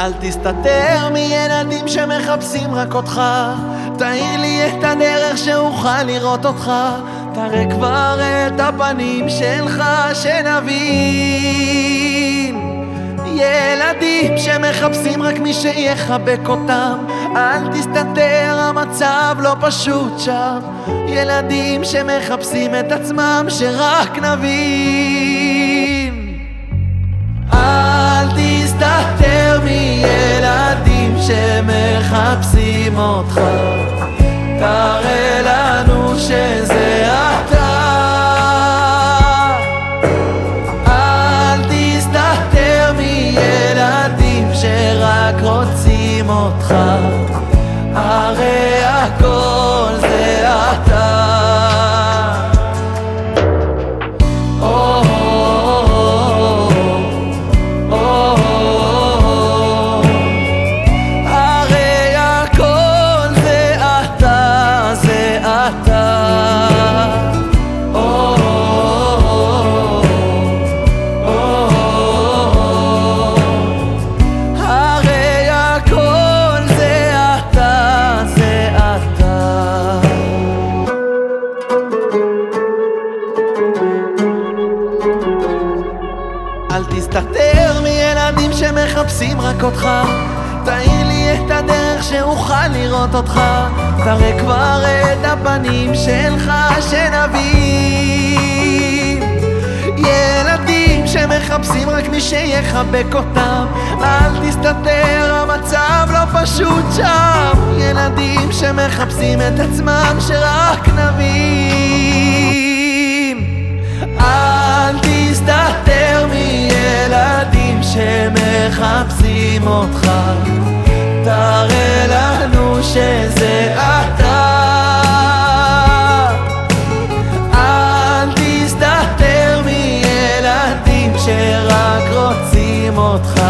אל תסתתר מילדים שמחפשים רק אותך. תאיר לי את הדרך שאוכל לראות אותך. תראה כבר את הפנים שלך שנבין. ילדים שמחפשים רק מי שיחבק אותם. אל תסתתר, המצב לא פשוט שם. ילדים שמחפשים את עצמם שרק נבין שמחפשים אל תסתתר מילדים שמחפשים רק אותך. תאיר לי את הדרך שאוכל לראות אותך. תראה כבר את הפנים שלך שנבין. ילדים שמחפשים רק מי שיחבק אותם. אל תסתתר, המצב לא פשוט שם. ילדים שמחפשים את עצמם שרק נבין. אל תסתתר מחפשים אותך. תראה לנו שזה אתה. אל תסתתר מילדים שרק רוצים אותך.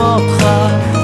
אותך